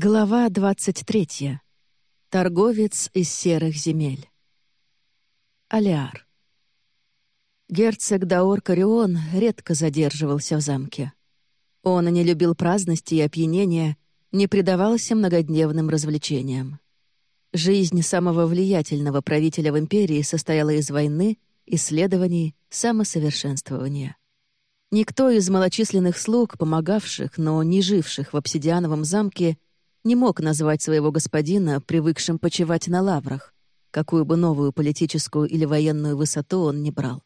Глава 23. Торговец из серых земель. Алиар. Герцог Даор Карион редко задерживался в замке. Он не любил праздности и опьянения, не предавался многодневным развлечениям. Жизнь самого влиятельного правителя в империи состояла из войны, исследований, самосовершенствования. Никто из малочисленных слуг, помогавших, но не живших в обсидиановом замке, не мог назвать своего господина, привыкшим почивать на лаврах, какую бы новую политическую или военную высоту он ни брал.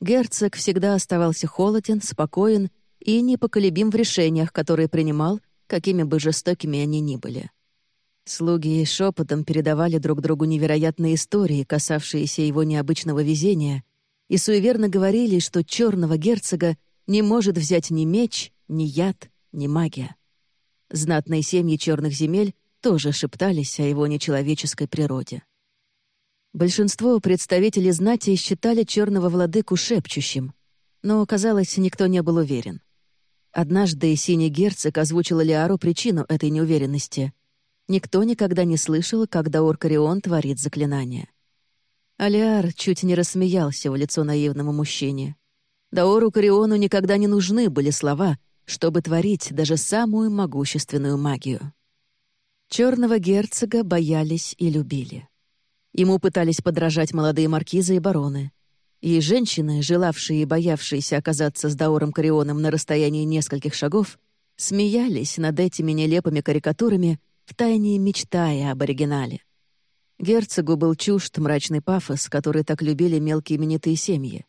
Герцог всегда оставался холоден, спокоен и непоколебим в решениях, которые принимал, какими бы жестокими они ни были. Слуги шепотом передавали друг другу невероятные истории, касавшиеся его необычного везения, и суеверно говорили, что черного герцога не может взять ни меч, ни яд, ни магия. Знатные семьи черных земель тоже шептались о его нечеловеческой природе. Большинство представителей знати считали черного владыку шепчущим, но, казалось, никто не был уверен. Однажды синий герцог озвучил Лиару причину этой неуверенности. Никто никогда не слышал, как Даор Карион творит заклинания. Алиар чуть не рассмеялся в лицо наивному мужчине. Даору Кариону никогда не нужны были слова, чтобы творить даже самую могущественную магию. Черного герцога боялись и любили. Ему пытались подражать молодые маркизы и бароны. И женщины, желавшие и боявшиеся оказаться с Даором Карионом на расстоянии нескольких шагов, смеялись над этими нелепыми карикатурами, втайне мечтая об оригинале. Герцогу был чужд мрачный пафос, который так любили мелкие именитые семьи.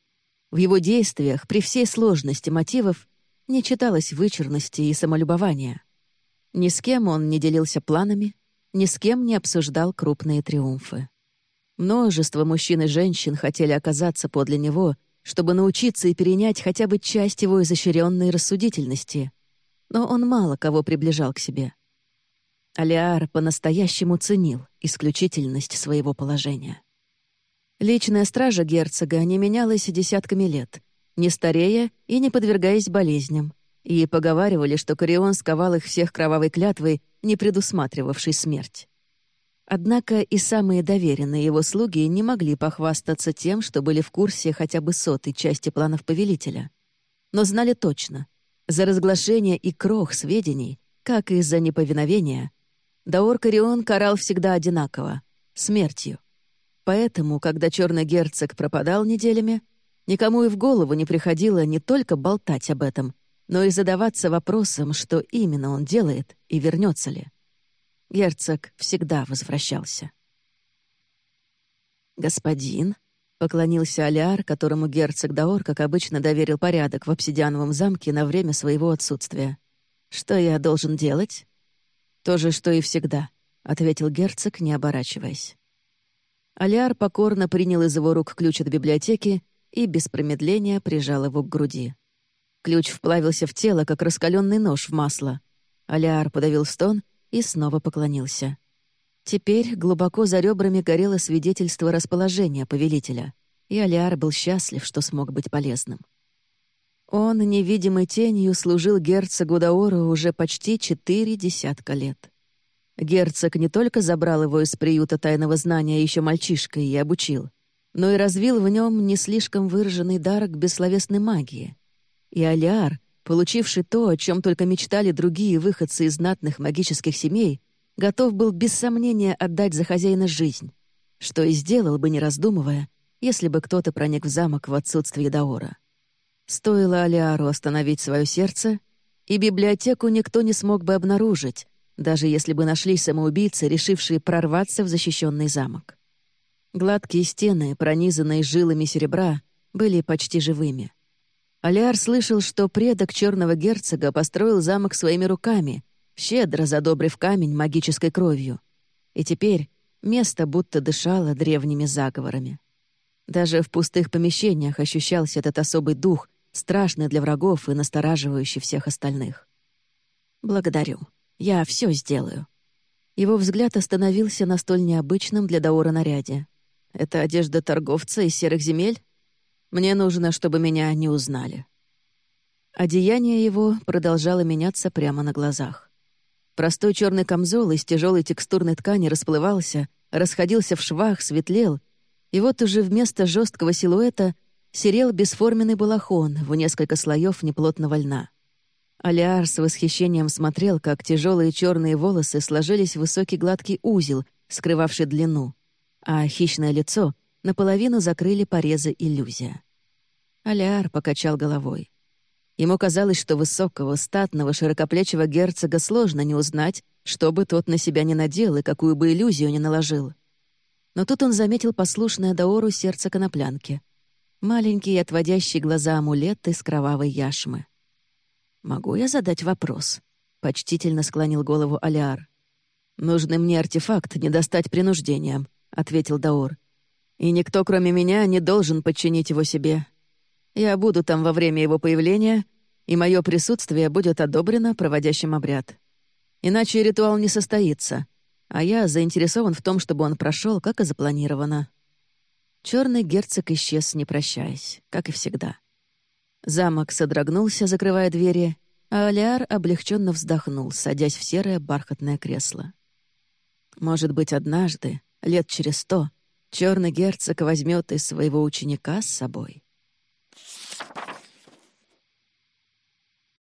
В его действиях, при всей сложности мотивов, не читалось вычурности и самолюбования. Ни с кем он не делился планами, ни с кем не обсуждал крупные триумфы. Множество мужчин и женщин хотели оказаться подле него, чтобы научиться и перенять хотя бы часть его изощренной рассудительности. Но он мало кого приближал к себе. Алиар по-настоящему ценил исключительность своего положения. Личная стража герцога не менялась десятками лет, не старея и не подвергаясь болезням, и поговаривали, что Корион сковал их всех кровавой клятвой, не предусматривавшей смерть. Однако и самые доверенные его слуги не могли похвастаться тем, что были в курсе хотя бы сотой части планов повелителя. Но знали точно, за разглашение и крох сведений, как и за неповиновение, Даор Корион карал всегда одинаково — смертью. Поэтому, когда черный герцог пропадал неделями, Никому и в голову не приходило не только болтать об этом, но и задаваться вопросом, что именно он делает и вернется ли. Герцог всегда возвращался. «Господин», — поклонился Алиар, которому герцог Даор, как обычно, доверил порядок в обсидиановом замке на время своего отсутствия. «Что я должен делать?» «То же, что и всегда», — ответил герцог, не оборачиваясь. Алиар покорно принял из его рук ключ от библиотеки и без промедления прижал его к груди. Ключ вплавился в тело, как раскаленный нож в масло. Алиар подавил стон и снова поклонился. Теперь глубоко за ребрами горело свидетельство расположения повелителя, и Алиар был счастлив, что смог быть полезным. Он невидимой тенью служил герцогу Даору уже почти четыре десятка лет. Герцог не только забрал его из приюта тайного знания еще мальчишкой и обучил, но и развил в нем не слишком выраженный дар к бессловесной магии. И Алиар, получивший то, о чем только мечтали другие выходцы из знатных магических семей, готов был без сомнения отдать за хозяина жизнь, что и сделал бы, не раздумывая, если бы кто-то проник в замок в отсутствие Даора. Стоило Алиару остановить свое сердце, и библиотеку никто не смог бы обнаружить, даже если бы нашлись самоубийцы, решившие прорваться в защищенный замок. Гладкие стены, пронизанные жилами серебра, были почти живыми. Алиар слышал, что предок черного герцога построил замок своими руками, щедро задобрив камень магической кровью. И теперь место будто дышало древними заговорами. Даже в пустых помещениях ощущался этот особый дух, страшный для врагов и настораживающий всех остальных. «Благодарю. Я все сделаю». Его взгляд остановился на столь необычном для Даора наряде. Это одежда торговца из серых земель? Мне нужно, чтобы меня не узнали». Одеяние его продолжало меняться прямо на глазах. Простой черный камзол из тяжелой текстурной ткани расплывался, расходился в швах, светлел, и вот уже вместо жесткого силуэта серел бесформенный балахон в несколько слоев неплотного льна. Алиар с восхищением смотрел, как тяжелые черные волосы сложились в высокий гладкий узел, скрывавший длину, а хищное лицо наполовину закрыли порезы иллюзия. Алиар покачал головой. Ему казалось, что высокого, статного, широкоплечего герцога сложно не узнать, что бы тот на себя не надел и какую бы иллюзию не наложил. Но тут он заметил послушное Даору сердце коноплянки. Маленькие отводящие глаза амулет из кровавой яшмы. «Могу я задать вопрос?» — почтительно склонил голову Алиар. «Нужный мне артефакт не достать принуждением», — ответил Даор. «И никто, кроме меня, не должен подчинить его себе. Я буду там во время его появления, и мое присутствие будет одобрено проводящим обряд. Иначе ритуал не состоится, а я заинтересован в том, чтобы он прошел, как и запланировано». Черный герцог исчез, не прощаясь, как и всегда. Замок содрогнулся, закрывая двери, а Алиар облегченно вздохнул, садясь в серое бархатное кресло. Может быть, однажды, лет через сто, черный герцог возьмет из своего ученика с собой.